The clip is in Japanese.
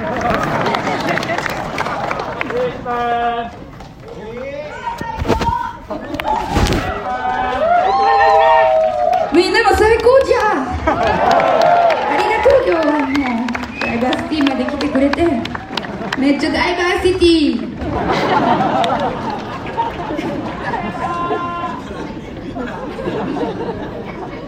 みんなも最高じゃん。ありがとう今日はもう。ダイバーシティまで来てくれて。めっちゃダイバーシティ。